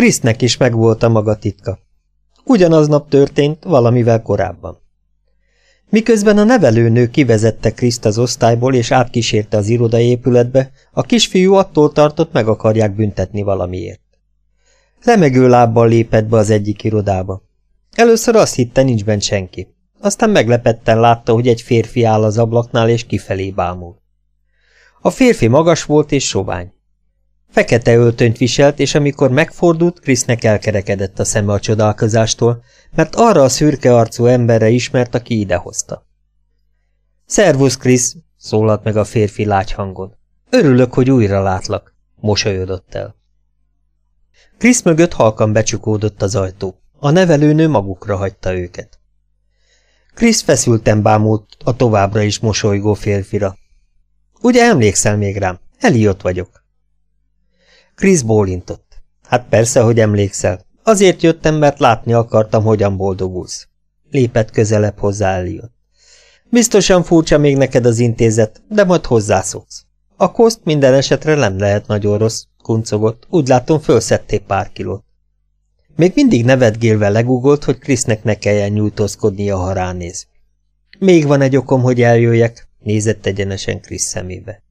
Krisznek is megvolt a maga titka. Ugyanaznap történt, valamivel korábban. Miközben a nevelőnő kivezette Kriszt az osztályból és átkísérte az irodaépületbe, a kisfiú attól tartott, meg akarják büntetni valamiért. Remegő lábbal lépett be az egyik irodába. Először azt hitte, nincs bent senki. Aztán meglepetten látta, hogy egy férfi áll az ablaknál és kifelé bámul. A férfi magas volt és sovány. Fekete öltönyt viselt, és amikor megfordult, Krisznek elkerekedett a szeme a csodálkozástól, mert arra a szürke arcú emberre ismert, aki idehozta. Szervusz, Krisz, szólalt meg a férfi lágy hangon. Örülök, hogy újra látlak, mosolyodott el. Krisz mögött halkan becsukódott az ajtó. A nevelőnő magukra hagyta őket. Krisz feszülten bámult a továbbra is mosolygó férfira. Ugye emlékszel még rám? Eliott vagyok. Krisz bólintott. Hát persze, hogy emlékszel. Azért jöttem, mert látni akartam, hogyan boldogulsz. Lépett közelebb hozzá Eliott. Biztosan furcsa még neked az intézet, de majd hozzászoksz. A koszt minden esetre nem lehet nagyon rossz, kuncogott, úgy látom fölszedték pár kilót. Még mindig nevetgélve legugolt, hogy Krisznek ne kelljen nyújtózkodnia, ha ránéz. Még van egy okom, hogy eljöjjek, nézett egyenesen Krisz szemébe.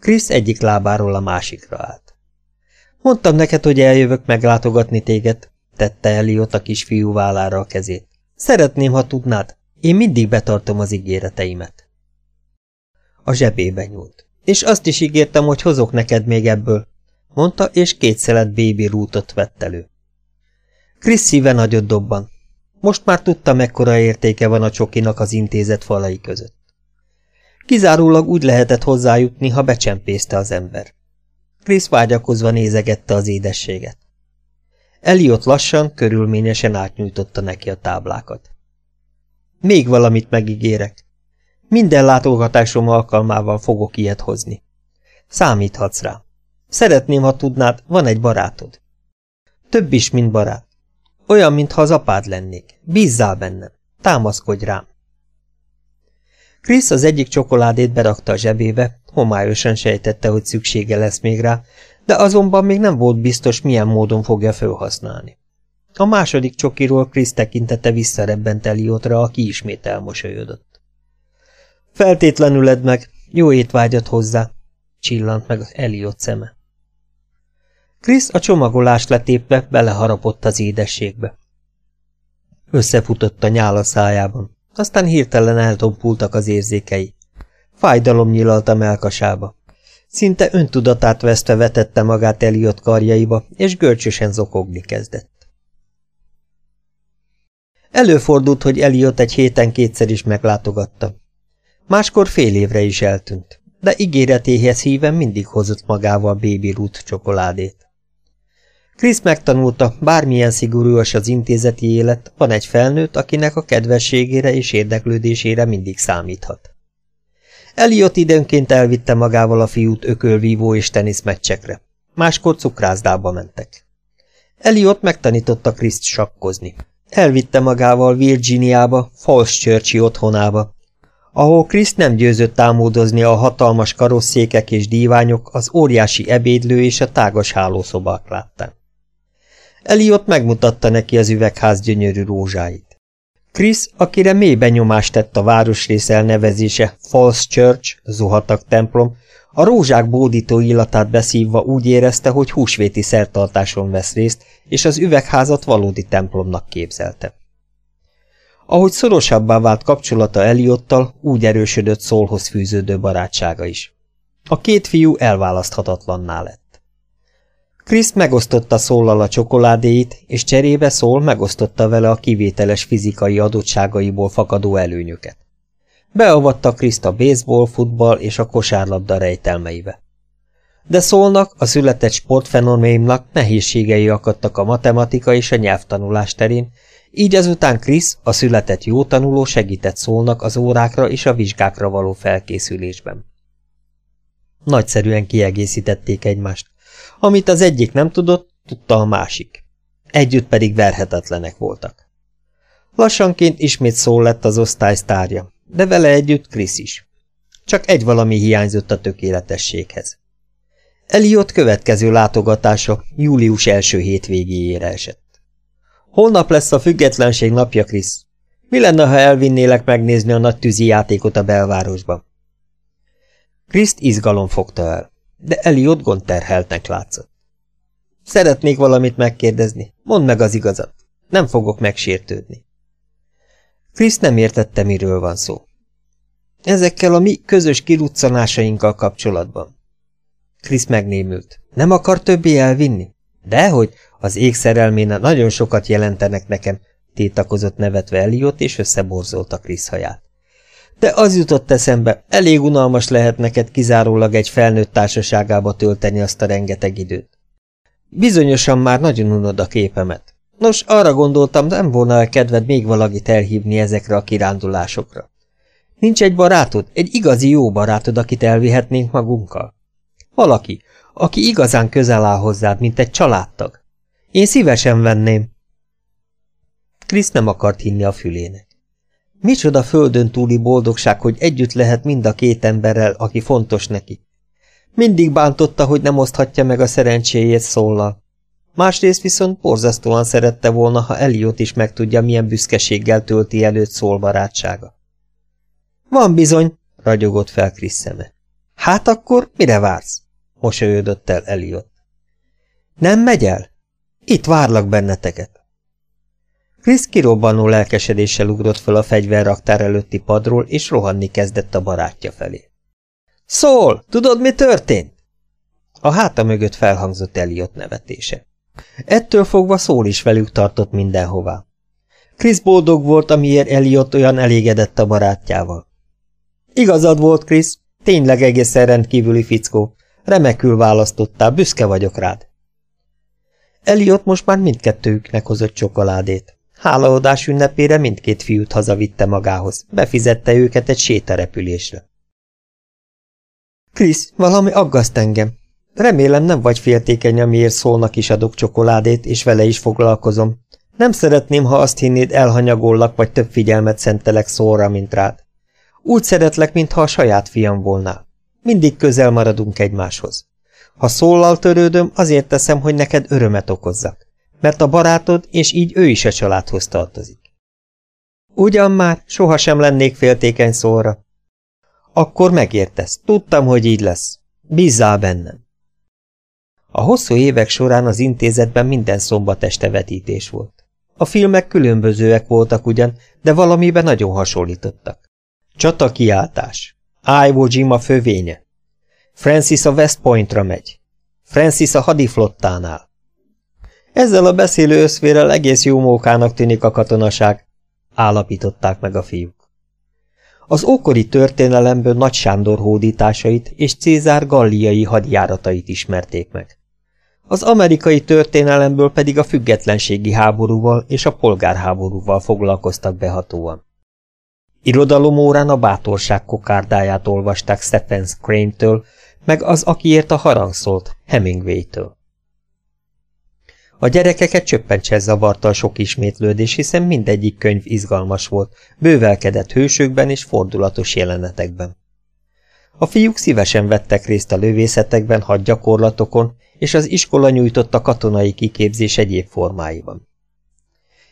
Krisz egyik lábáról a másikra állt. Mondtam neked, hogy eljövök meglátogatni téged, tette Eliot a kisfiú vállára a kezét. Szeretném, ha tudnád, én mindig betartom az ígéreteimet. A zsebébe nyúlt. És azt is ígértem, hogy hozok neked még ebből, mondta, és két szelet bébi rútot vett elő. Krisz szíve nagyot dobban. Most már tudta, mekkora értéke van a csokinak az intézet falai között. Kizárólag úgy lehetett hozzájutni, ha becsempészte az ember. Krisz vágyakozva nézegette az édességet. Eliott lassan, körülményesen átnyújtotta neki a táblákat. Még valamit megígérek. Minden látogatásom alkalmával fogok ilyet hozni. Számíthatsz rá. Szeretném, ha tudnád, van egy barátod. Több is, mint barát. Olyan, mintha az apád lennék. Bízzál bennem. Támaszkodj rám. Krisz az egyik csokoládét berakta a zsebébe, homályosan sejtette, hogy szüksége lesz még rá, de azonban még nem volt biztos, milyen módon fogja felhasználni. A második csokiról Krisz tekintete visszarebbent Eliotra, aki ismét elmosolyodott. Feltétlenül edd meg, jó étvágyat hozzá, csillant meg Eliot szeme. Krisz a csomagolást letépve beleharapott az édességbe. Összefutott a nyál a szájában, aztán hirtelen eltompultak az érzékei. Fájdalom nyilalta melkasába. Szinte öntudatát vesztve vetette magát Eliott karjaiba, és görcsösen zokogni kezdett. Előfordult, hogy Eliott egy héten kétszer is meglátogatta. Máskor fél évre is eltűnt, de ígéretéhez híven mindig hozott magával Baby Ruth csokoládét. Krisz megtanulta, bármilyen szigorúas az intézeti élet, van egy felnőtt, akinek a kedvességére és érdeklődésére mindig számíthat. Eliott időnként elvitte magával a fiút ökölvívó és teniszmeccsekre. Máskor cukrászdába mentek. Eliott megtanította Kriszt sakkozni. Elvitte magával Virginiába, Falls Churchi otthonába, ahol Kriszt nem győzött támódozni a hatalmas karosszékek és díványok, az óriási ebédlő és a tágas hálószobák láttán. Eliott megmutatta neki az üvegház gyönyörű rózsáit. Chris, akire mély benyomást tett a városrész elnevezése Falls Church, zuhatag templom, a rózsák bódító illatát beszívva úgy érezte, hogy húsvéti szertartáson vesz részt, és az üvegházat valódi templomnak képzelte. Ahogy szorosabbá vált kapcsolata Eliottal, úgy erősödött szólhoz fűződő barátsága is. A két fiú elválaszthatatlanná lett. Krisz megosztotta Szóllal a csokoládéit, és cserébe Szól megosztotta vele a kivételes fizikai adottságaiból fakadó előnyöket. Beavatta Kriszt a baseball, futball és a kosárlabda rejtelmeibe. De Szólnak, a született sportfenoménnak nehézségei akadtak a matematika és a nyelvtanulás terén, így azután Krisz, a született jó tanuló segített Szólnak az órákra és a vizsgákra való felkészülésben. Nagyszerűen kiegészítették egymást. Amit az egyik nem tudott, tudta a másik. Együtt pedig verhetetlenek voltak. Lassanként ismét szól lett az osztály sztárja, de vele együtt Krisz is. Csak egy valami hiányzott a tökéletességhez. Eliott következő látogatása július első hétvégéjére esett. Holnap lesz a függetlenség napja, Krisz. Mi lenne, ha elvinnélek megnézni a nagy tűzi játékot a belvárosban? Kriszt izgalom fogta el, de Eliott gondterheltnek látszott. Szeretnék valamit megkérdezni. Mondd meg az igazat. Nem fogok megsértődni. Krisz nem értette, miről van szó. Ezekkel a mi közös kiruccanásainkkal kapcsolatban. Krisz megnémült. Nem akar többé elvinni? Dehogy, az égszerelméne nagyon sokat jelentenek nekem, tétakozott nevetve Eliott, és összeborzolta Krisz haját. De az jutott eszembe, elég unalmas lehet neked kizárólag egy felnőtt társaságába tölteni azt a rengeteg időt. Bizonyosan már nagyon unod a képemet. Nos, arra gondoltam, nem volna a kedved még valakit elhívni ezekre a kirándulásokra. Nincs egy barátod, egy igazi jó barátod, akit elvihetnénk magunkkal? Valaki, aki igazán közel áll hozzád, mint egy családtag. Én szívesen venném. Krisz nem akart hinni a fülének. Micsoda földön túli boldogság, hogy együtt lehet mind a két emberrel, aki fontos neki. Mindig bántotta, hogy nem oszthatja meg a szerencséjét szóllal. Másrészt viszont borzasztóan szerette volna, ha Eliot is megtudja, milyen büszkeséggel tölti előtt szól barátsága. Van bizony, ragyogott fel Krisz szeme. Hát akkor mire vársz? mosolyodott el Eliot. Nem megy el? Itt várlak benneteket. Krisz kirobbanó lelkesedéssel ugrott fel a fegyverraktár előtti padról, és rohanni kezdett a barátja felé. Szól! Tudod, mi történt? A háta mögött felhangzott Eliott nevetése. Ettől fogva szól is velük tartott mindenhová. Krisz boldog volt, amiért Eliott olyan elégedett a barátjával. Igazad volt, Krisz, tényleg egészen rendkívüli fickó. Remekül választottál, büszke vagyok rád. Eliott most már mindkettőjüknek hozott csokoládét. Hálaadás ünnepére mindkét fiút hazavitte magához, befizette őket egy sétarepülésre. Krisz, valami aggaszt engem. Remélem nem vagy féltékeny, amiért szólnak is adok csokoládét, és vele is foglalkozom. Nem szeretném, ha azt hinnéd, elhanyagollak, vagy több figyelmet szentelek szóra, mint rád. Úgy szeretlek, mintha a saját fiam volnál. Mindig közel maradunk egymáshoz. Ha szólal törődöm, azért teszem, hogy neked örömet okozzak mert a barátod, és így ő is a családhoz tartozik. Ugyan már, sohasem lennék féltékeny szóra. Akkor megértesz, tudtam, hogy így lesz. Bízzál bennem. A hosszú évek során az intézetben minden szombat este vetítés volt. A filmek különbözőek voltak ugyan, de valamiben nagyon hasonlítottak. Csata kiáltás. Iwo Jima fővénye. Francis a West Pointra megy. Francis a hadiflottánál. Ezzel a beszélő összférrel egész jó mókának tűnik a katonaság, állapították meg a fiúk. Az ókori történelemből Nagy Sándor hódításait és Cézár galliai hadjáratait ismerték meg. Az amerikai történelemből pedig a függetlenségi háborúval és a polgárháborúval foglalkoztak behatóan. Irodalomórán a bátorság kokárdáját olvasták Stephen Crane-től, meg az, akiért a harang szólt, Hemingway-től. A gyerekeket csöppentse zavarta a sok ismétlődés, hiszen mindegyik könyv izgalmas volt, bővelkedett hősökben és fordulatos jelenetekben. A fiúk szívesen vettek részt a lövészetekben, hadgyakorlatokon, és az iskola nyújtotta katonai kiképzés egyéb formáiban.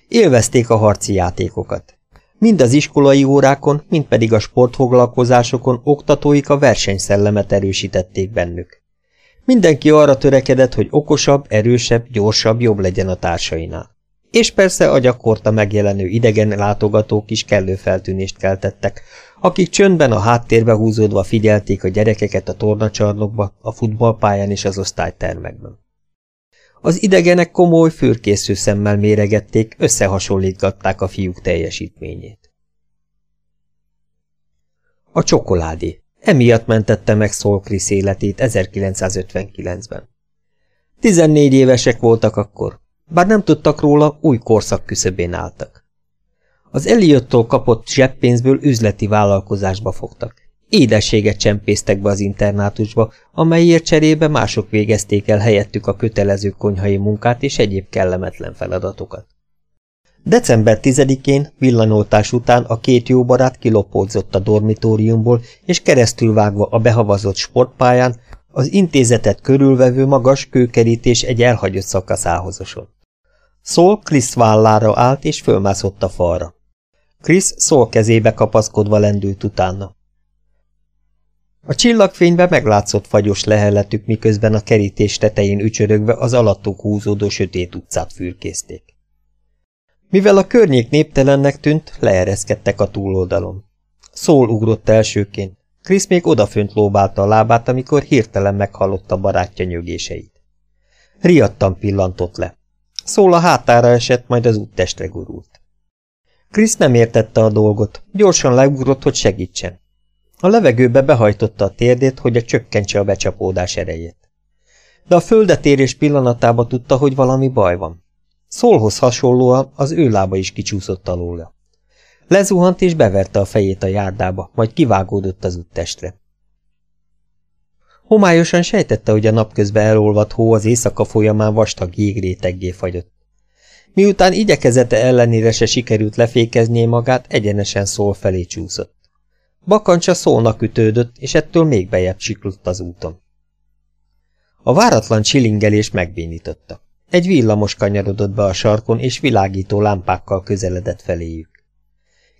Élvezték a harci játékokat. Mind az iskolai órákon, mind pedig a sportfoglalkozásokon oktatóik a versenyszellemet erősítették bennük. Mindenki arra törekedett, hogy okosabb, erősebb, gyorsabb, jobb legyen a társainál. És persze a gyakorta megjelenő idegen látogatók is kellő feltűnést keltettek, akik csöndben a háttérbe húzódva figyelték a gyerekeket a tornacsarnokba, a futballpályán és az osztálytermekben. Az idegenek komoly, fürkésző szemmel méregették, összehasonlítgatták a fiúk teljesítményét. A csokoládé Emiatt mentette meg Saul Chris életét 1959-ben. 14 évesek voltak akkor, bár nem tudtak róla, új korszak küszöbén álltak. Az Eliottól kapott zseppénzből üzleti vállalkozásba fogtak. Édességet csempésztek be az internátusba, amelyért cserébe mások végezték el helyettük a kötelező konyhai munkát és egyéb kellemetlen feladatokat. December 10-én villanoltás után a két jó barát kilopódzott a dormitóriumból, és keresztülvágva a behavazott sportpályán Az intézetet körülvevő magas kőkerítés egy elhagyott szakaszához osont. Szól Krisz vállára állt és fölmászott a falra. Krisz Szól kezébe kapaszkodva lendült utána. A csillagfényben meglátszott fagyos lehelletük, miközben a kerítés tetején ücsörögve az alattuk húzódó sötét utcát fürkészték. Mivel a környék néptelennek tűnt, leereszkedtek a túloldalon. Szól ugrott elsőként. Krisz még odafönt lóbálta a lábát, amikor hirtelen meghallotta barátja nyögéseit. Riadtan pillantott le. Szól a hátára esett, majd az úttestre gurult. Krisz nem értette a dolgot, gyorsan leugrott, hogy segítsen. A levegőbe behajtotta a térdét, hogy a csökkentse a becsapódás erejét. De a földetérés pillanatában tudta, hogy valami baj van. Szólhoz hasonlóan az ő lába is kicsúszott alóla. Lezuhant és beverte a fejét a járdába, majd kivágódott az úttestre. Homályosan sejtette, hogy a napközben elolvadt hó az éjszaka folyamán vastag jégréteggé fagyott. Miután igyekezete ellenére se sikerült lefékeznie magát, egyenesen szól felé csúszott. Bakancsa szólnak ütődött, és ettől még bejebb sikludt az úton. A váratlan csilingelés megbénította. Egy villamos kanyarodott be a sarkon, és világító lámpákkal közeledett feléjük.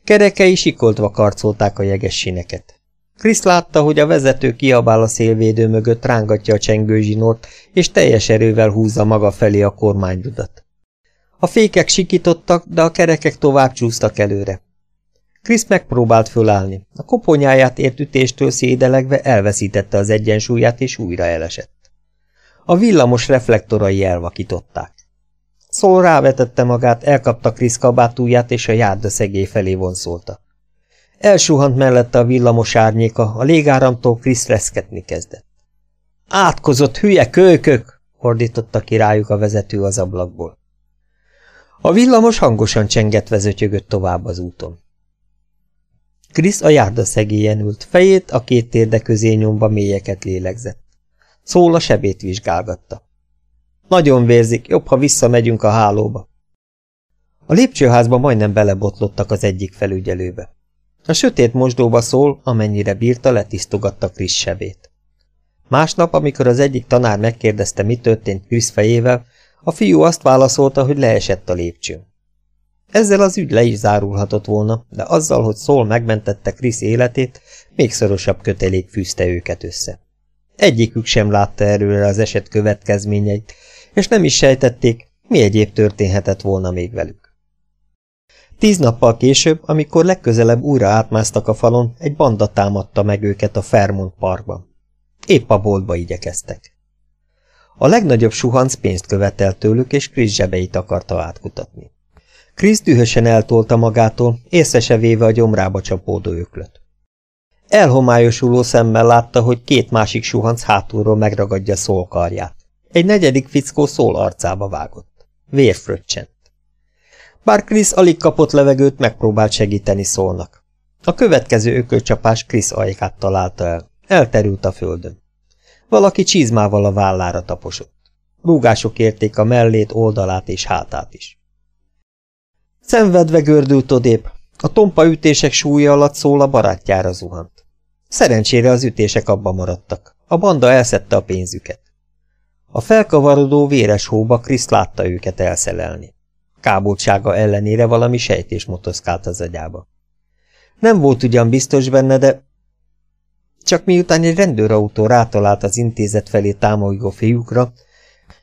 Kerekei sikoltva karcolták a jeges sineket. Krisz látta, hogy a vezető kiabál a szélvédő mögött, rángatja a csengőzsinort, és teljes erővel húzza maga felé a kormányrudat. A fékek sikítottak, de a kerekek tovább csúsztak előre. Krisz megpróbált fölállni. A koponyáját ért ütéstől szédelegve elveszítette az egyensúlyát, és újra elesett. A villamos reflektorai elvakították. Szól rávetette magát, elkapta Krisz kabátúját, és a járda szegély felé vonszolta. Elsuhant mellette a villamos árnyéka, a légáramtól Krisz reszketni kezdett. Átkozott hülye kölykök! ordította ki a vezető az ablakból. A villamos hangosan csengetve zötyögött tovább az úton. Krisz a járda szegélyen ült, fejét a két térde közé nyomba mélyeket lélegzett. Szól a sebét vizsgálgatta. Nagyon vérzik, jobb, ha visszamegyünk a hálóba. A lépcsőházba majdnem belebotlottak az egyik felügyelőbe. A sötét mosdóba szól, amennyire bírta, letisztogatta Krisz sebét. Másnap, amikor az egyik tanár megkérdezte, mi történt Krisz fejével, a fiú azt válaszolta, hogy leesett a lépcsőn. Ezzel az ügy le is zárulhatott volna, de azzal, hogy Szól megmentette Krisz életét, még szorosabb kötelék fűzte őket össze. Egyikük sem látta erőre az eset következményeit, és nem is sejtették, mi egyéb történhetett volna még velük. Tíz nappal később, amikor legközelebb újra átmásztak a falon, egy banda támadta meg őket a Fairmont parkban. Épp a boltba igyekeztek. A legnagyobb suhanc pénzt követelt tőlük, és Chris zsebeit akarta átkutatni. Chris dühösen eltolta magától, észre se véve a gyomrába csapódó öklöt. Elhomályosuló szemmel látta, hogy két másik suhanc hátulról megragadja szól karját. Egy negyedik fickó szól arcába vágott. Vér fröccsent. Bár Krisz alig kapott levegőt, megpróbált segíteni szólnak. A következő ökölcsapás Krisz ajkát találta el. Elterült a földön. Valaki csizmával a vállára taposott. Rúgások érték a mellét, oldalát és hátát is. Szenvedve gördült odébb. A tompa ütések súlya alatt szól a barátjára zuhant. Szerencsére az ütések abba maradtak. A banda elszette a pénzüket. A felkavarodó véres hóba Krisz látta őket elszelelni. Kábultsága ellenére valami sejtés motoszkált az agyába. Nem volt ugyan biztos benne, de... Csak miután egy rendőrautó rátalált az intézet felé támolygó fiúkra,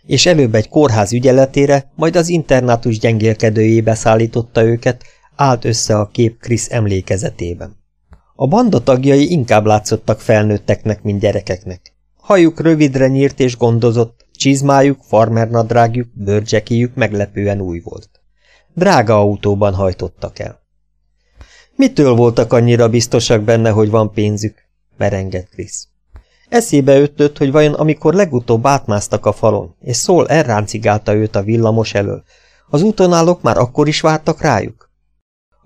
és előbb egy kórház ügyeletére, majd az internátus gyengélkedőjébe szállította őket, állt össze a kép Krisz emlékezetében. A banda tagjai inkább látszottak felnőtteknek, mint gyerekeknek. Hajuk rövidre nyírt és gondozott, csizmájuk, farmernadrágjuk, bőrcsekijük meglepően új volt. Drága autóban hajtottak el. Mitől voltak annyira biztosak benne, hogy van pénzük? merengett Krisz. Eszébe ötlött, hogy vajon amikor legutóbb átmásztak a falon, és szól elráncigálta őt a villamos elől, az útonállók már akkor is vártak rájuk?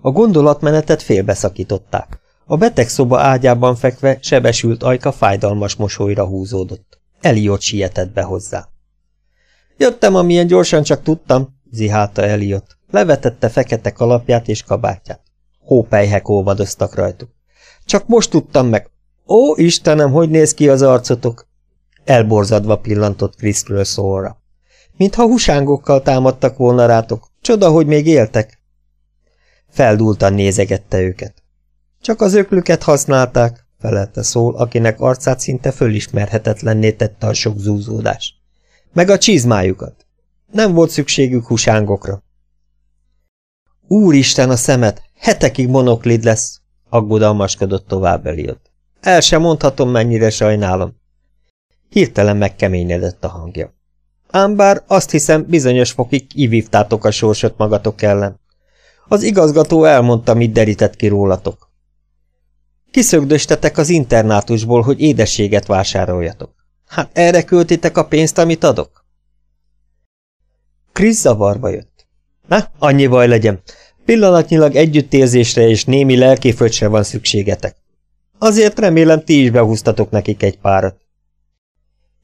A gondolatmenetet félbeszakították. A betegszoba ágyában fekve sebesült ajka fájdalmas mosolyra húzódott. Eliott sietett be hozzá. Jöttem, amilyen gyorsan csak tudtam, zihálta Eliott. Levetette fekete kalapját és kabátját. Hópelyhek óvadoztak rajtuk. Csak most tudtam meg. Ó, Istenem, hogy néz ki az arcotok? Elborzadva pillantott Kriszről szóra. Mintha husángokkal támadtak volna rátok. Csoda, hogy még éltek. Feldúltan nézegette őket. Csak az öklüket használták, felelte szól, akinek arcát szinte fölismerhetetlenné tette a sok zúzódás. Meg a csizmájukat. Nem volt szükségük husángokra. Úristen a szemet, hetekig monoklid lesz, aggodalmaskodott tovább Eliott. El sem mondhatom, mennyire sajnálom. Hirtelen megkeményedett a hangja. Ám bár azt hiszem, bizonyos fokig ivívtátok a sorsot magatok ellen. Az igazgató elmondta, mit derített ki rólatok. Kiszögdöstetek az internátusból, hogy édességet vásároljatok. Hát erre költitek a pénzt, amit adok? Krisz zavarba jött. Na, annyi baj legyen. Pillanatnyilag együttérzésre és némi lelkiföcsre van szükségetek. Azért remélem ti is behúztatok nekik egy párat.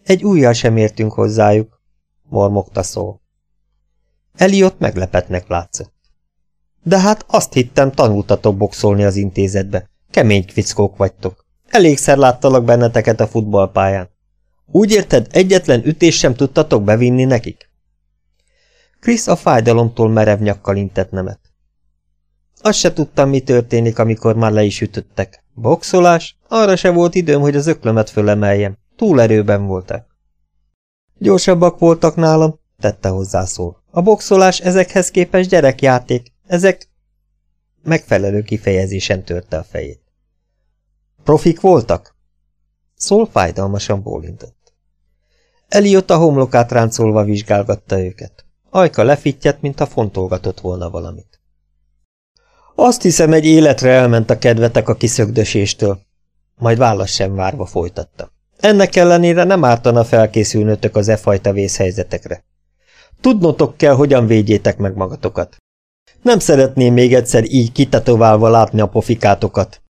Egy újjal sem értünk hozzájuk, mormogta szó. Eliott meglepetnek látszott. De hát azt hittem, tanultatok boxolni az intézetbe. Kemény fickók vagytok. Elégszer láttalak benneteket a futballpályán. Úgy érted, egyetlen ütés sem tudtatok bevinni nekik? Krisz a fájdalomtól merev nyakkal intett nemet. Azt se tudtam, mi történik, amikor már le is ütöttek. Boxolás? Arra se volt időm, hogy az öklömet fölemeljem. Túl erőben voltak. Gyorsabbak voltak nálam, tette hozzá szó. A boxolás ezekhez képest gyerekjáték. Ezek... Megfelelő kifejezésen törte a fejét. Profik voltak? Szól fájdalmasan bólintott. Eliott a homlokát ráncolva vizsgálgatta őket. Ajka lefittyett, mintha fontolgatott volna valamit. Azt hiszem, egy életre elment a kedvetek a kiszögdöséstől. Majd válasz sem várva folytatta. Ennek ellenére nem ártana felkészülnötök az e fajta vészhelyzetekre. Tudnotok kell, hogyan védjétek meg magatokat. Nem szeretném még egyszer így kitetoválva látni a pofikátokat.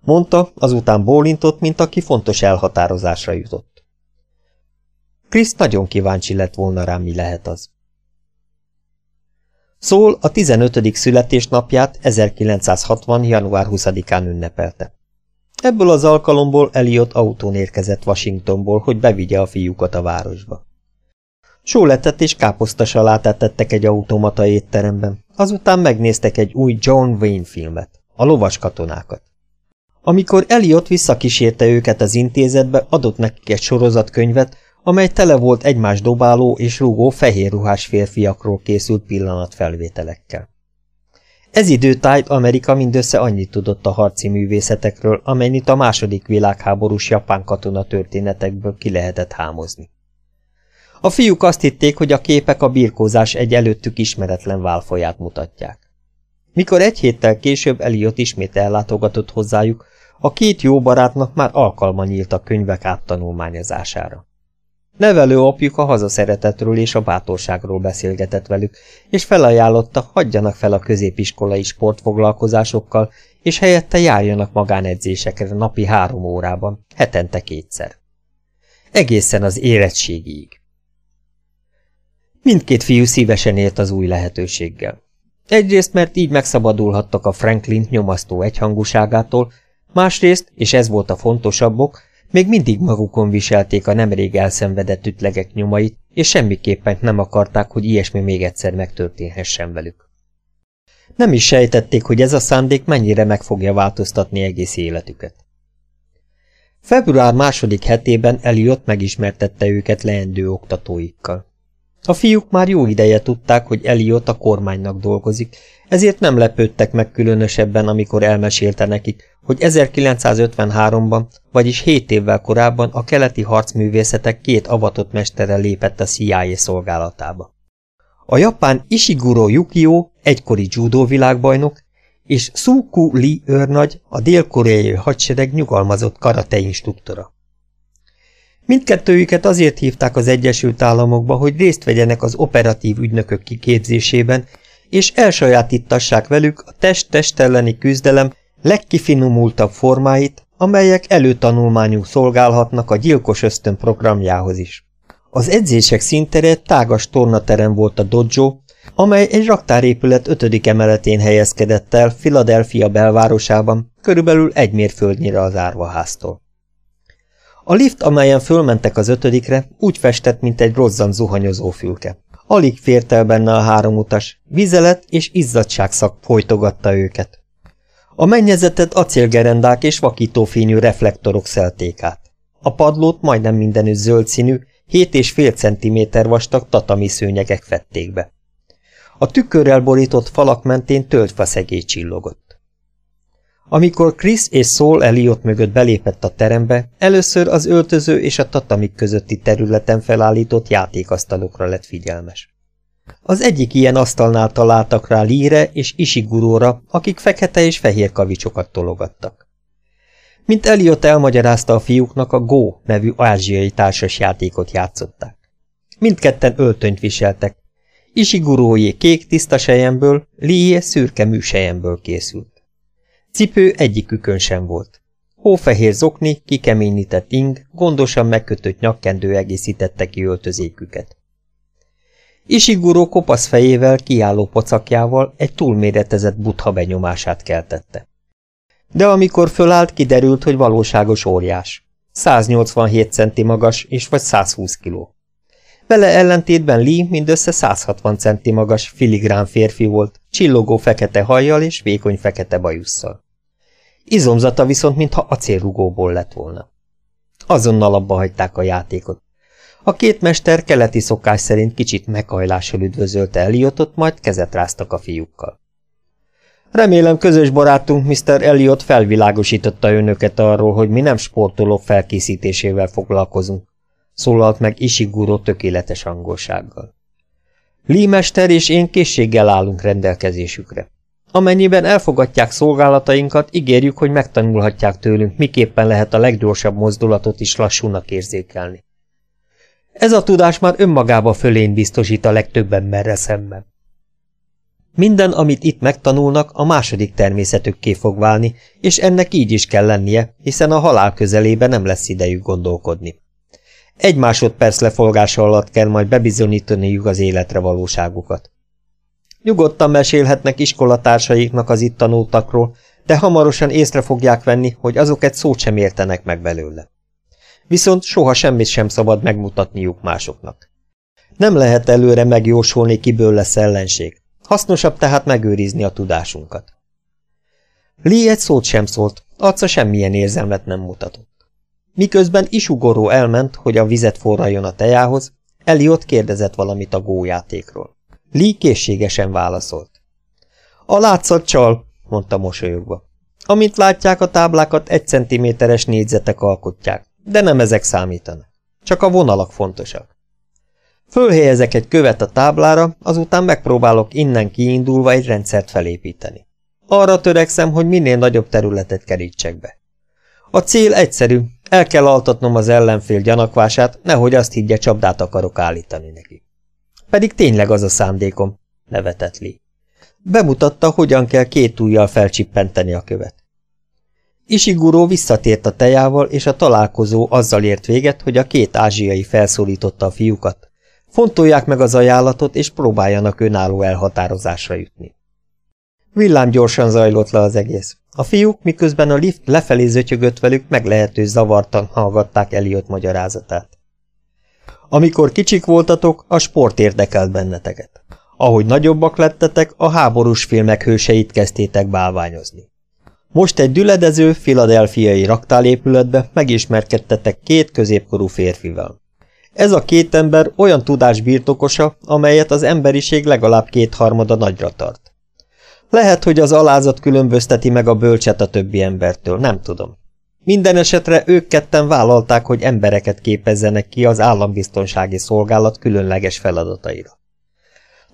Mondta, azután bólintott, mint aki fontos elhatározásra jutott. Krisz nagyon kíváncsi lett volna rám, mi lehet az. Szól a 15. születésnapját 1960. január 20-án ünnepelte. Ebből az alkalomból Eliot autón érkezett Washingtonból, hogy bevigye a fiúkat a városba. Sóletet és káposztasalátát tettek egy automata étteremben, azután megnéztek egy új John Wayne filmet, a lovas katonákat. Amikor Eliot visszakísérte őket az intézetbe, adott nekik egy sorozatkönyvet, amely tele volt egymás dobáló és rúgó fehérruhás férfiakról készült pillanatfelvételekkel. Ez időtájt Amerika mindössze annyit tudott a harci művészetekről, amennyit a második világháborús japán katona történetekből ki lehetett hámozni. A fiúk azt hitték, hogy a képek a birkózás egy előttük ismeretlen válfolyát mutatják. Mikor egy héttel később Eliot ismét ellátogatott hozzájuk, a két jó barátnak már alkalma nyílt a könyvek áttanulmányozására. Nevelő apjuk a hazaszeretetről és a bátorságról beszélgetett velük, és felajánlotta, hagyjanak fel a középiskolai sportfoglalkozásokkal, és helyette járjanak magánedzésekre napi három órában, hetente kétszer. Egészen az érettségig. Mindkét fiú szívesen élt az új lehetőséggel. Egyrészt, mert így megszabadulhattak a Franklin nyomasztó egyhangúságától, másrészt, és ez volt a fontosabbok, még mindig magukon viselték a nemrég elszenvedett ütlegek nyomait, és semmiképpen nem akarták, hogy ilyesmi még egyszer megtörténhessen velük. Nem is sejtették, hogy ez a szándék mennyire meg fogja változtatni egész életüket. Február második hetében Eliott megismertette őket leendő oktatóikkal. A fiúk már jó ideje tudták, hogy Eliott a kormánynak dolgozik, ezért nem lepődtek meg különösebben, amikor elmesélte nekik, hogy 1953-ban, vagyis 7 évvel korábban a keleti harcművészetek két avatott mestere lépett a CIA szolgálatába. A japán Ishiguro Yukio, egykori judó világbajnok, és Suku Lee őrnagy, a dél-koreai hadsereg nyugalmazott karate instruktora. Mindkettőjüket azért hívták az Egyesült Államokba, hogy részt vegyenek az operatív ügynökök kiképzésében, és elsajátítassák velük a test-test elleni küzdelem legkifinomultabb formáit, amelyek előtanulmányú szolgálhatnak a gyilkos ösztön programjához is. Az edzések szintere tágas tornaterem volt a dojo, amely egy raktárépület ötödik emeletén helyezkedett el Philadelphia belvárosában, körülbelül egy mérföldnyire az árvaháztól. A lift, amelyen fölmentek az ötödikre, úgy festett, mint egy rozzan zuhanyozó fülke. Alig fért el benne a három utas, vizelet és izzadságszak folytogatta őket. A mennyezetet acélgerendák és vakítófényű reflektorok szelték át. A padlót majdnem mindenütt zöld színű, 7,5 cm vastag tatami szőnyegek fették be. A tükörrel borított falak mentén töltfaszegély csillogott. Amikor Chris és Saul Elliot mögött belépett a terembe, először az öltöző és a tatamik közötti területen felállított játékasztalokra lett figyelmes. Az egyik ilyen asztalnál találtak rá Líre és Isiguróra, akik fekete és fehér kavicsokat tologattak. Mint Eliott elmagyarázta a fiúknak, a Go nevű ázsiai társasjátékot játszották. Mindketten öltönyt viseltek. Isigurójé kék tiszta sejemből, Lié szürke műsejemből készült. Cipő egyikükön sem volt. Hófehér zokni, kikeményített ing, gondosan megkötött nyakkendő egészítette ki öltözéküket. Isiguro kopasz fejével, kiálló pocakjával egy túlméretezett butha benyomását keltette. De amikor fölállt, kiderült, hogy valóságos óriás. 187 centi magas és vagy 120 kiló. Vele ellentétben Lee mindössze 160 centi magas, filigrán férfi volt, csillogó fekete hajjal és vékony fekete bajusszal. Izomzata viszont mintha acélrugóból lett volna. Azonnal abba hagyták a játékot. A két mester keleti szokás szerint kicsit meghajlással üdvözölte Eliotot, majd kezet ráztak a fiúkkal. Remélem közös barátunk Mr. Elliot felvilágosította önöket arról, hogy mi nem sportolók felkészítésével foglalkozunk, szólalt meg Isiguro tökéletes angolsággal. Lee mester és én készséggel állunk rendelkezésükre. Amennyiben elfogadják szolgálatainkat, ígérjük, hogy megtanulhatják tőlünk, miképpen lehet a leggyorsabb mozdulatot is lassúnak érzékelni. Ez a tudás már önmagába fölén biztosít a legtöbb emberre szemben. Minden, amit itt megtanulnak, a második természetükké fog válni, és ennek így is kell lennie, hiszen a halál közelében nem lesz idejük gondolkodni. Egy másodperc lefolgása alatt kell majd bebizonyítaniuk az életre valóságukat. Nyugodtan mesélhetnek iskolatársaiknak az itt tanultakról, de hamarosan észre fogják venni, hogy azok egy szót sem értenek meg belőle. Viszont soha semmit sem szabad megmutatniuk másoknak. Nem lehet előre megjósolni, kiből lesz ellenség. Hasznosabb tehát megőrizni a tudásunkat. Lee egy szót sem szólt, arca semmilyen érzelmet nem mutatott. Miközben Isugoró elment, hogy a vizet forraljon a tejához, Eliott kérdezett valamit a gójátékról. Lee készségesen válaszolt. A látszat csal, mondta mosolyogva. Amint látják, a táblákat egy centiméteres négyzetek alkotják, de nem ezek számítanak. Csak a vonalak fontosak. Fölhelyezek egy követ a táblára, azután megpróbálok innen kiindulva egy rendszert felépíteni. Arra törekszem, hogy minél nagyobb területet kerítsek be. A cél egyszerű, el kell altatnom az ellenfél gyanakvását, nehogy azt higgye, csapdát akarok állítani neki. Pedig tényleg az a szándékom, nevetett Lee. Bemutatta, hogyan kell két ujjal felcsippenteni a követ. Isiguro visszatért a tejával, és a találkozó azzal ért véget, hogy a két ázsiai felszólította a fiúkat. Fontolják meg az ajánlatot, és próbáljanak önálló elhatározásra jutni. Villám gyorsan zajlott le az egész. A fiúk, miközben a lift lefelé zötyögött velük, meglehető zavartan hallgatták Eliott magyarázatát. Amikor kicsik voltatok, a sport érdekelt benneteket. Ahogy nagyobbak lettetek, a háborús filmek hőseit kezdtétek bálványozni. Most egy düledező, filadelfiai raktálépületbe megismerkedtetek két középkorú férfivel. Ez a két ember olyan tudás birtokosa, amelyet az emberiség legalább kétharmada nagyra tart. Lehet, hogy az alázat különbözteti meg a bölcset a többi embertől, nem tudom. Minden esetre ők ketten vállalták, hogy embereket képezzenek ki az állambiztonsági szolgálat különleges feladataira.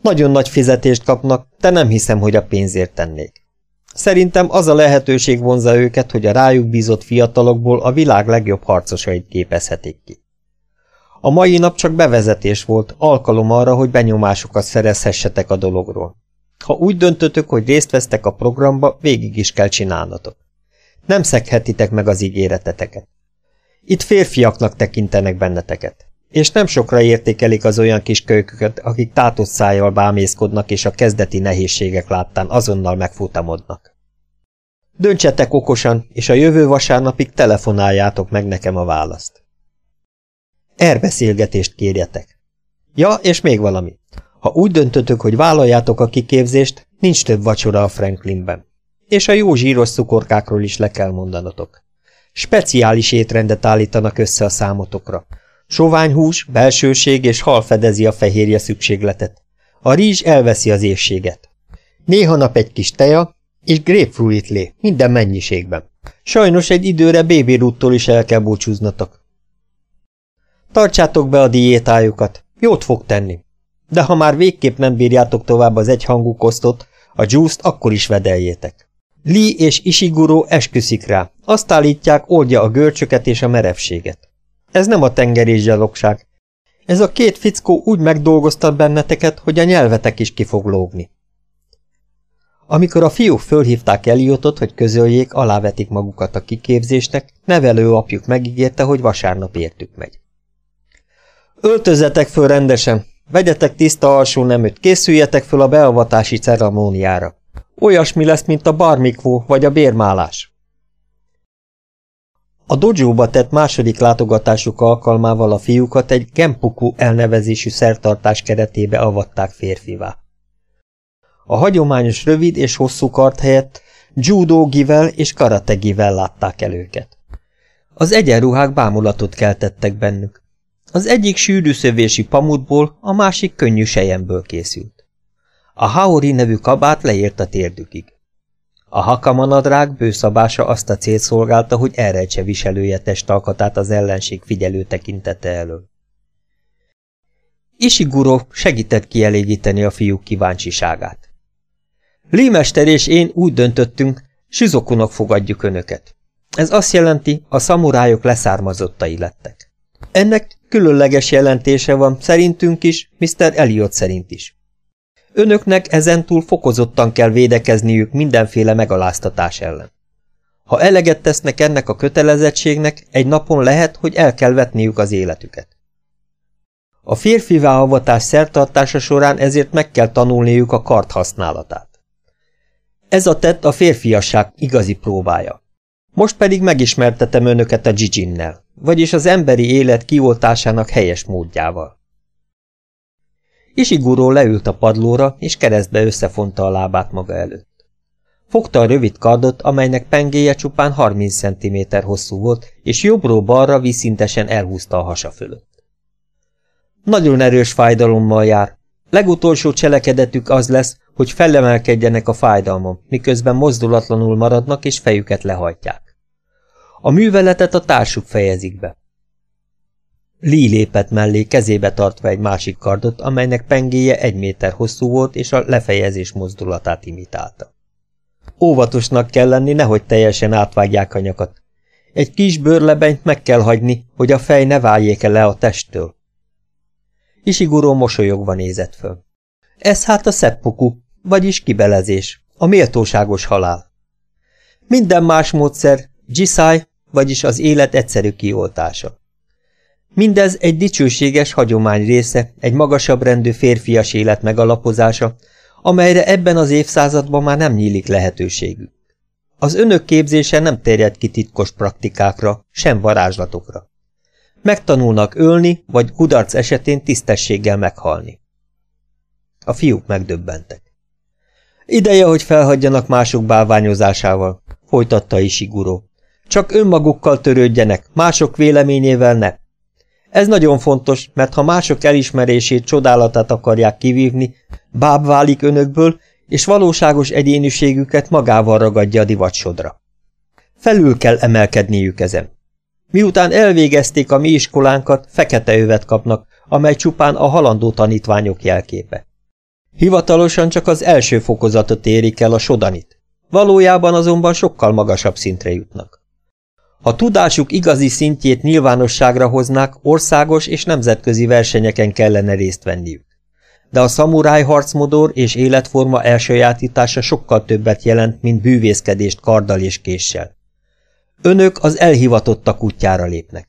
Nagyon nagy fizetést kapnak, de nem hiszem, hogy a pénzért tennék. Szerintem az a lehetőség vonza őket, hogy a rájuk bízott fiatalokból a világ legjobb harcosait képezhetik ki. A mai nap csak bevezetés volt, alkalom arra, hogy benyomásokat szerezhessetek a dologról. Ha úgy döntötök, hogy részt vesztek a programba, végig is kell csinálnatok. Nem szeghetitek meg az ígéreteteket. Itt férfiaknak tekintenek benneteket, és nem sokra értékelik az olyan kis kölyköket, akik tátott szájjal bámészkodnak, és a kezdeti nehézségek láttán azonnal megfutamodnak. Döntsetek okosan, és a jövő vasárnapig telefonáljátok meg nekem a választ. Erbeszélgetést kérjetek. Ja, és még valami. Ha úgy döntötök, hogy vállaljátok a kiképzést, nincs több vacsora a Franklinben. És a jó zsíros cukorkákról is le kell mondanatok. Speciális étrendet állítanak össze a számotokra. Sovány hús, belsőség és hal fedezi a fehérje szükségletet. A rizs elveszi az éjséget. Néha nap egy kis teja, és grapefruit lé, minden mennyiségben. Sajnos egy időre bébérúttól is el kell búcsúznatok. Tartsátok be a diétájukat, jót fog tenni. De ha már végképp nem bírjátok tovább az egyhangú kosztot, a juice akkor is vedeljétek. Lee és Ishiguro esküszik rá, azt állítják, oldja a görcsöket és a merevséget. Ez nem a tengerés gyalogság. Ez a két fickó úgy megdolgoztat benneteket, hogy a nyelvetek is ki fog lógni. Amikor a fiúk fölhívták Eliotot, hogy közöljék, alávetik magukat a kiképzésnek, nevelő apjuk megígérte, hogy vasárnap értük megy. Öltözetek föl rendesen, vegyetek tiszta alsó neműt, készüljetek föl a beavatási ceremóniára. Olyasmi lesz, mint a barmikvó vagy a bérmálás. A dojóba tett második látogatásuk alkalmával a fiúkat egy Gempuku elnevezésű szertartás keretébe avatták férfivá. A hagyományos rövid és hosszú kart helyett judo-givel és karate-givel látták el őket. Az egyenruhák bámulatot keltettek bennük. Az egyik sűrű szövési pamutból, a másik könnyű sejemből készült. A Haori nevű kabát leért a térdükig. A hakamanadrág bőszabása azt a célt szolgálta, hogy elrejtse viselője testalkatát az ellenség figyelő tekintete elől. Isiguro segített kielégíteni a fiúk kíváncsiságát. Límester és én úgy döntöttünk, Sizokunok fogadjuk önöket. Ez azt jelenti, a szamurájok leszármazottai lettek. Ennek különleges jelentése van szerintünk is, Mr. Elliot szerint is. Önöknek ezentúl fokozottan kell védekezniük mindenféle megaláztatás ellen. Ha eleget tesznek ennek a kötelezettségnek, egy napon lehet, hogy el kell vetniük az életüket. A férfi avatás szertartása során ezért meg kell tanulniuk a kart használatát. Ez a tett a férfiasság igazi próbája. Most pedig megismertetem önöket a Giginnel, vagyis az emberi élet kioltásának helyes módjával. Isiguró leült a padlóra, és keresztbe összefonta a lábát maga előtt. Fogta a rövid kardot, amelynek pengéje csupán 30 cm hosszú volt, és jobbról balra vízszintesen elhúzta a hasa fölött. Nagyon erős fájdalommal jár. Legutolsó cselekedetük az lesz, hogy felemelkedjenek a fájdalmon, miközben mozdulatlanul maradnak és fejüket lehajtják. A műveletet a társuk fejezik be. Lee lépett mellé, kezébe tartva egy másik kardot, amelynek pengéje egy méter hosszú volt, és a lefejezés mozdulatát imitálta. Óvatosnak kell lenni, nehogy teljesen átvágják a nyakat. Egy kis bőrlebenyt meg kell hagyni, hogy a fej ne váljék le a testtől. Isiguró mosolyogva nézett föl. Ez hát a szeppuku, vagyis kibelezés, a méltóságos halál. Minden más módszer, jisai, vagyis az élet egyszerű kioltása. Mindez egy dicsőséges hagyomány része, egy magasabb rendű férfias élet megalapozása, amelyre ebben az évszázadban már nem nyílik lehetőségük. Az önök képzése nem terjed ki titkos praktikákra, sem varázslatokra. Megtanulnak ölni, vagy kudarc esetén tisztességgel meghalni. A fiúk megdöbbentek. Ideje, hogy felhagyjanak mások bálványozásával, folytatta Isiguro. Csak önmagukkal törődjenek, mások véleményével ne. Ez nagyon fontos, mert ha mások elismerését, csodálatát akarják kivívni, báb válik önökből, és valóságos egyéniségüket magával ragadja a divatsodra. Felül kell emelkedniük ezen. Miután elvégezték a mi iskolánkat, fekete övet kapnak, amely csupán a halandó tanítványok jelképe. Hivatalosan csak az első fokozatot érik el a sodanit. Valójában azonban sokkal magasabb szintre jutnak. Ha tudásuk igazi szintjét nyilvánosságra hoznák, országos és nemzetközi versenyeken kellene részt venniük. De a szamuráj harcmodor és életforma elsajátítása sokkal többet jelent, mint bűvészkedést karddal és késsel. Önök az elhivatottak útjára lépnek.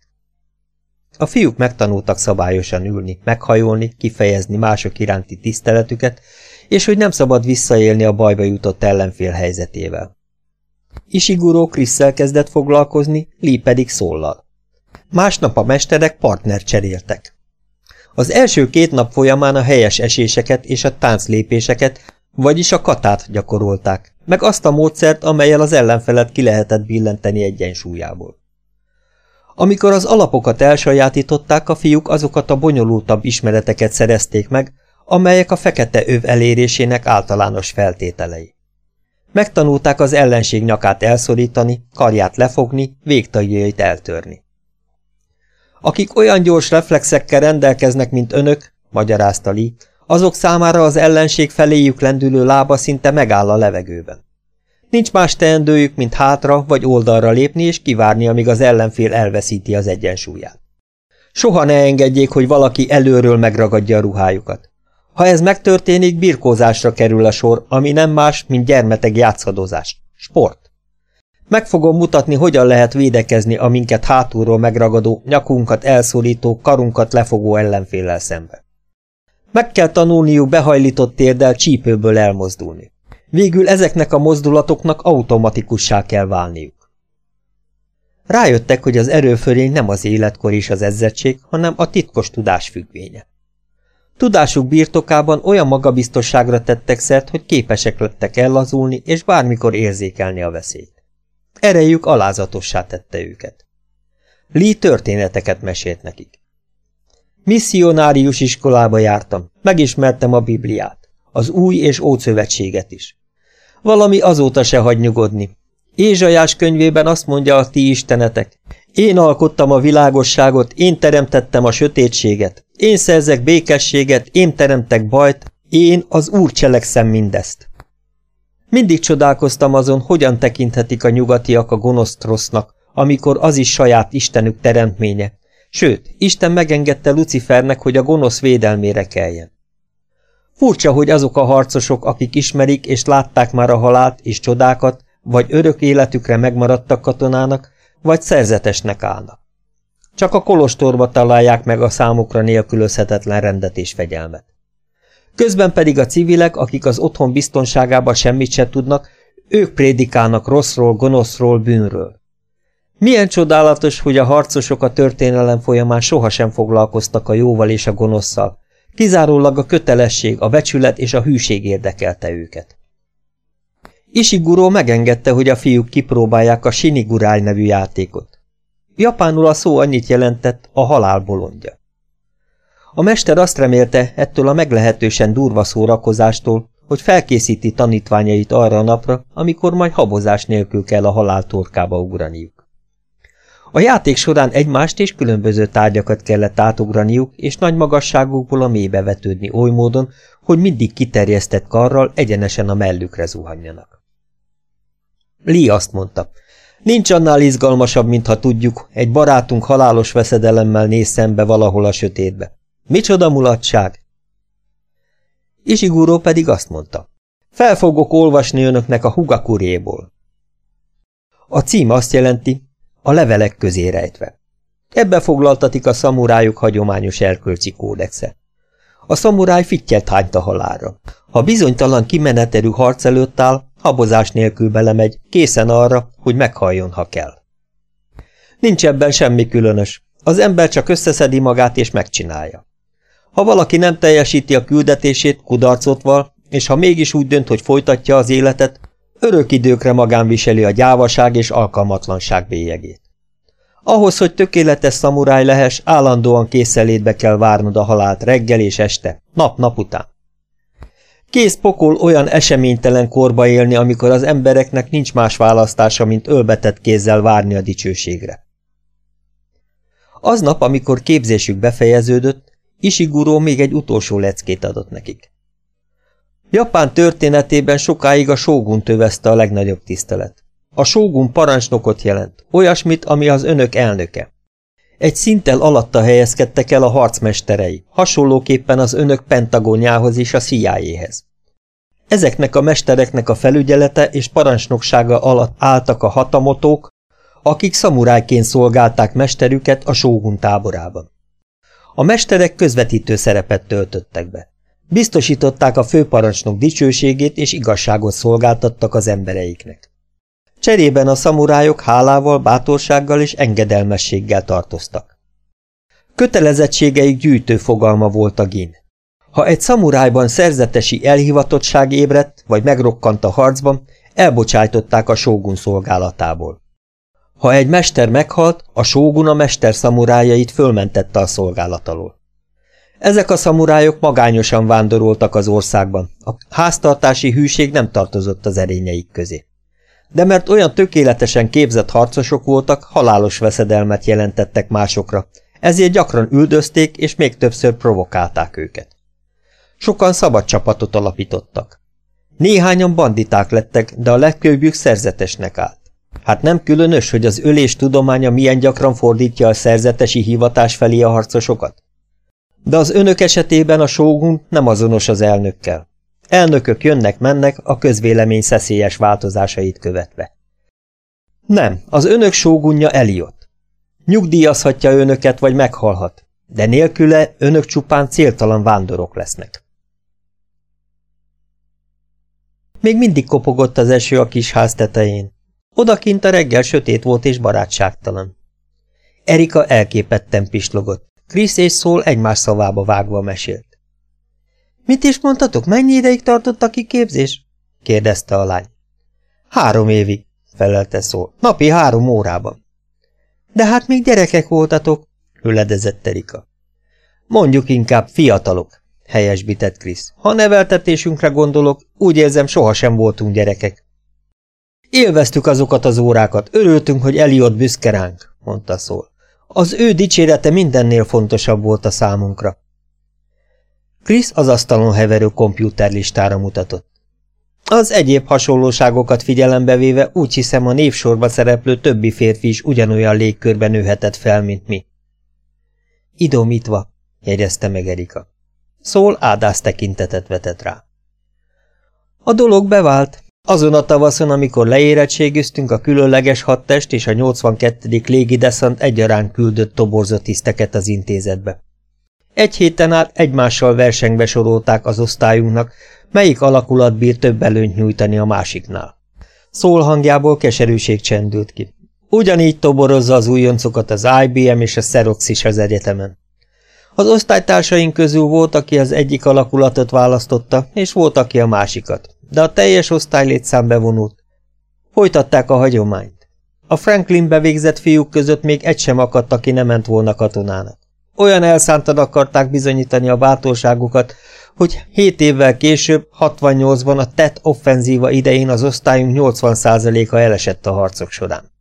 A fiúk megtanultak szabályosan ülni, meghajolni, kifejezni mások iránti tiszteletüket, és hogy nem szabad visszaélni a bajba jutott ellenfél helyzetével. Isiguro Krisszel kezdett foglalkozni, Lee pedig szóllal. Másnap a mesterek partner cseréltek. Az első két nap folyamán a helyes eséseket és a tánclépéseket, vagyis a katát gyakorolták, meg azt a módszert, amelyel az ellenfelet ki lehetett billenteni egyensúlyából. Amikor az alapokat elsajátították, a fiúk azokat a bonyolultabb ismereteket szerezték meg, amelyek a fekete öv elérésének általános feltételei. Megtanulták az ellenség nyakát elszorítani, karját lefogni, végtagjait eltörni. Akik olyan gyors reflexekkel rendelkeznek, mint önök, magyarázta Lee, azok számára az ellenség feléjük lendülő lába szinte megáll a levegőben. Nincs más teendőjük, mint hátra vagy oldalra lépni és kivárni, amíg az ellenfél elveszíti az egyensúlyát. Soha ne engedjék, hogy valaki előről megragadja a ruhájukat. Ha ez megtörténik, birkózásra kerül a sor, ami nem más, mint gyermeteg játszadozás. Sport. Meg fogom mutatni, hogyan lehet védekezni a minket hátulról megragadó, nyakunkat elszólító, karunkat lefogó ellenféllel szembe. Meg kell tanulniuk behajlított térdel csípőből elmozdulni. Végül ezeknek a mozdulatoknak automatikussá kell válniuk. Rájöttek, hogy az erőfölény nem az életkor és az edzettség, hanem a titkos tudás függvénye. Tudásuk birtokában olyan magabiztosságra tettek szert, hogy képesek lettek ellazulni és bármikor érzékelni a veszélyt. Erejük alázatossá tette őket. Lee történeteket mesélt nekik. Misszionárius iskolába jártam, megismertem a Bibliát, az új és ószövetséget is. Valami azóta se hagy nyugodni. Ézsajás könyvében azt mondja a ti istenetek, én alkottam a világosságot, én teremtettem a sötétséget, én szerzek békességet, én teremtek bajt, én az Úr cselekszem mindezt. Mindig csodálkoztam azon, hogyan tekinthetik a nyugatiak a gonoszt rossznak, amikor az is saját Istenük teremtménye. Sőt, Isten megengedte Lucifernek, hogy a gonosz védelmére keljen. Furcsa, hogy azok a harcosok, akik ismerik és látták már a halált és csodákat, vagy örök életükre megmaradtak katonának, vagy szerzetesnek állnak. Csak a kolostorba találják meg a számukra nélkülözhetetlen rendet és fegyelmet. Közben pedig a civilek, akik az otthon biztonságában semmit se tudnak, ők prédikálnak rosszról, gonoszról, bűnről. Milyen csodálatos, hogy a harcosok a történelem folyamán sohasem foglalkoztak a jóval és a gonoszszal, kizárólag a kötelesség, a becsület és a hűség érdekelte őket. Isiguro megengedte, hogy a fiúk kipróbálják a Shinigurai nevű játékot. Japánul a szó annyit jelentett, a halál bolondja. A mester azt remélte ettől a meglehetősen durva szórakozástól, hogy felkészíti tanítványait arra a napra, amikor majd habozás nélkül kell a halál torkába ugraniuk. A játék során egymást és különböző tárgyakat kellett átugraniuk, és nagy magasságukból a mélybe vetődni oly módon, hogy mindig kiterjesztett karral egyenesen a mellükre zuhanjanak. Lee azt mondta, nincs annál izgalmasabb, mintha tudjuk, egy barátunk halálos veszedelemmel néz szembe valahol a sötétbe. Micsoda mulatság! Isigúró pedig azt mondta, fel fogok olvasni önöknek a Hugakuréból. A cím azt jelenti, a levelek közé rejtve. Ebbe foglaltatik a szamurájuk hagyományos erkölcsi kódexe. A szamuráj fittyet a halálra. Ha bizonytalan kimeneterű harc előtt áll, habozás nélkül belemegy, készen arra, hogy meghalljon, ha kell. Nincs ebben semmi különös. Az ember csak összeszedi magát és megcsinálja. Ha valaki nem teljesíti a küldetését, kudarcot val, és ha mégis úgy dönt, hogy folytatja az életet, örök időkre magán viseli a gyávaság és alkalmatlanság bélyegét. Ahhoz, hogy tökéletes szamuráj lehess, állandóan készelétbe kell várnod a halált reggel és este, nap-nap után. Kész pokol olyan eseménytelen korba élni, amikor az embereknek nincs más választása, mint ölbetett kézzel várni a dicsőségre. Aznap, amikor képzésük befejeződött, Isiguro még egy utolsó leckét adott nekik. Japán történetében sokáig a sógun tövezte a legnagyobb tisztelet. A sógun parancsnokot jelent, olyasmit, ami az önök elnöke. Egy szinttel alatta helyezkedtek el a harcmesterei, hasonlóképpen az önök pentagonjához és a CIA-hez. Ezeknek a mestereknek a felügyelete és parancsnoksága alatt álltak a hatamotók, akik szamurájként szolgálták mesterüket a sógun táborában. A mesterek közvetítő szerepet töltöttek be. Biztosították a főparancsnok dicsőségét és igazságot szolgáltattak az embereiknek. Cserében a szamurájok hálával, bátorsággal és engedelmességgel tartoztak. Kötelezettségeik gyűjtő fogalma volt a gin. Ha egy szamurájban szerzetesi elhivatottság ébredt, vagy megrokkant a harcban, elbocsájtották a sógun szolgálatából. Ha egy mester meghalt, a sógun a mester szamurájait fölmentette a szolgálat alól. Ezek a szamurájok magányosan vándoroltak az országban, a háztartási hűség nem tartozott az erényeik közé. De mert olyan tökéletesen képzett harcosok voltak, halálos veszedelmet jelentettek másokra, ezért gyakran üldözték és még többször provokálták őket. Sokan szabad csapatot alapítottak. Néhányan banditák lettek, de a legkőbbjük szerzetesnek állt. Hát nem különös, hogy az ölés tudománya milyen gyakran fordítja a szerzetesi hivatás felé a harcosokat? De az önök esetében a sógun nem azonos az elnökkel. Elnökök jönnek-mennek a közvélemény szeszélyes változásait követve. Nem, az önök sógunja Eliott. Nyugdíjazhatja önöket, vagy meghalhat, de nélküle önök csupán céltalan vándorok lesznek. Még mindig kopogott az eső a kis ház tetején. Odakint a reggel sötét volt és barátságtalan. Erika elképetten pislogott. Krisz és Szól egymás szavába vágva mesélt. Mit is mondtatok, mennyi ideig tartott a kiképzés? kérdezte a lány. Három évig, felelte Szól. Napi három órában. De hát még gyerekek voltatok, hüledezett Erika. Mondjuk inkább fiatalok, helyesbített Krisz. Ha neveltetésünkre gondolok, úgy érzem, sohasem voltunk gyerekek. Élveztük azokat az órákat, örültünk, hogy Eliott büszke ránk, mondta Szól. Az ő dicsérete mindennél fontosabb volt a számunkra. Krisz az asztalon heverő kompjúterlistára mutatott. Az egyéb hasonlóságokat figyelembe véve úgy hiszem a névsorba szereplő többi férfi is ugyanolyan légkörben nőhetett fel, mint mi. Idomítva, jegyezte meg Erika. Szól ádász tekintetet vetett rá. A dolog bevált. Azon a tavaszon, amikor leérettségiztünk, a különleges hadtest és a 82. légideszant egyaránt küldött toborzó tiszteket az intézetbe. Egy héten át egymással versengve sorolták az osztályunknak, melyik alakulat bír több előnyt nyújtani a másiknál. Szól hangjából keserűség csendült ki. Ugyanígy toborozza az újoncokat az IBM és a Xerox is az egyetemen. Az osztálytársaink közül volt, aki az egyik alakulatot választotta, és volt, aki a másikat, de a teljes osztály létszám bevonult. Folytatták a hagyományt. A Franklin végzett fiúk között még egy sem akadt, aki nem ment volna katonának. Olyan elszántan akarták bizonyítani a bátorságukat, hogy hét évvel később, 68-ban a TET offenzíva idején az osztályunk 80%-a elesett a harcok során.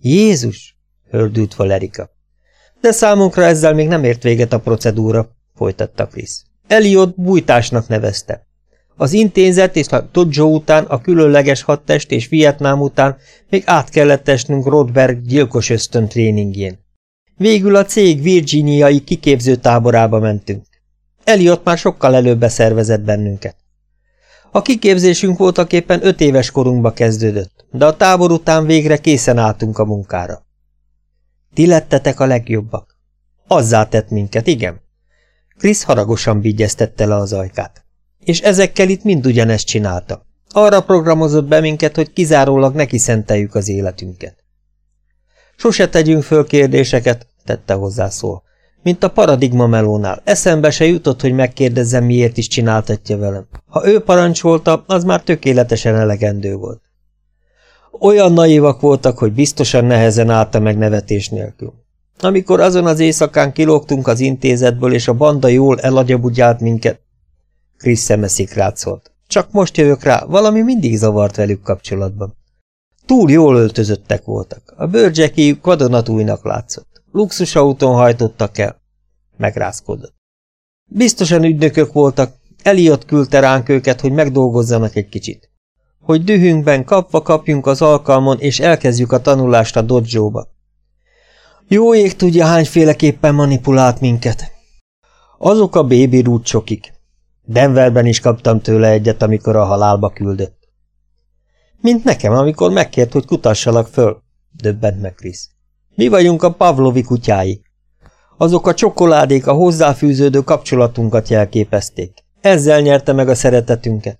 Jézus! hördült Valerika. De számunkra ezzel még nem ért véget a procedúra, folytatta Krisz. Eliot bújtásnak nevezte. Az intézet és a Todzsó után, a különleges hadtest és Vietnám után még át kellett esnünk Rodberg gyilkos ösztön tréningjén. Végül a cég virginiai kiképző táborába mentünk. Eliott már sokkal előbb beszervezett bennünket. A kiképzésünk voltak éppen öt éves korunkba kezdődött, de a tábor után végre készen álltunk a munkára. Ti lettetek a legjobbak. Azzá tett minket, igen. Krisz haragosan vigyeztette le az ajkát. És ezekkel itt mind ugyanezt csinálta. Arra programozott be minket, hogy kizárólag neki szenteljük az életünket. Sose tegyünk föl kérdéseket, tette hozzá szól. Mint a paradigma melónál. Eszembe se jutott, hogy megkérdezzem, miért is csináltatja velem. Ha ő parancsolta, az már tökéletesen elegendő volt. Olyan naívak voltak, hogy biztosan nehezen állta meg nevetés nélkül. Amikor azon az éjszakán kilógtunk az intézetből, és a banda jól elagyabugyált minket, Krisz szeme szikrácolt. Csak most jövök rá, valami mindig zavart velük kapcsolatban. Túl jól öltözöttek voltak. A bőrcsekéjük vadonatújnak látszott. Luxusautón hajtottak el. Megrázkodott. Biztosan ügynökök voltak. Eliott küldte ránk őket, hogy megdolgozzanak egy kicsit. Hogy dühünkben kapva kapjunk az alkalmon, és elkezdjük a tanulást a dodzsóba. Jó ég tudja, hányféleképpen manipulált minket. Azok a bébi rúcsokik. Denverben is kaptam tőle egyet, amikor a halálba küldött. Mint nekem, amikor megkért, hogy kutassalak föl, döbbent meg Krisz. Mi vagyunk a Pavlovi kutyái. Azok a csokoládék a hozzáfűződő kapcsolatunkat jelképezték. Ezzel nyerte meg a szeretetünket.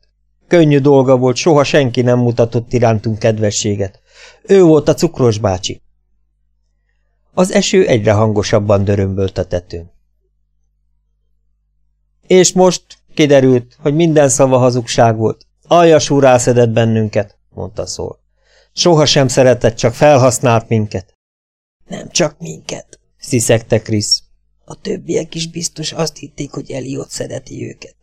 Könnyű dolga volt, soha senki nem mutatott irántunk kedvességet. Ő volt a cukros bácsi. Az eső egyre hangosabban dörömbölt a tetőn. És most kiderült, hogy minden szava hazugság volt. Aljas úr rászedett bennünket, mondta szól. Soha sem szeretett, csak felhasznált minket. Nem csak minket, sziszegte Krisz. A többiek is biztos azt hitték, hogy Eliot szereti őket.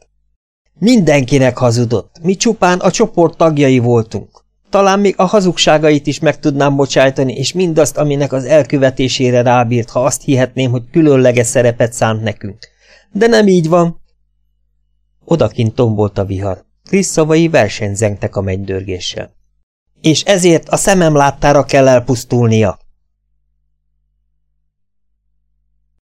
Mindenkinek hazudott, mi csupán a csoport tagjai voltunk. Talán még a hazugságait is meg tudnám bocsájtani, és mindazt, aminek az elkövetésére rábírt, ha azt hihetném, hogy különleges szerepet szánt nekünk. De nem így van. Odakint tombolt a vihar. Krisz szavai versenyzengtek a mennydörgéssel. És ezért a szemem láttára kell elpusztulnia.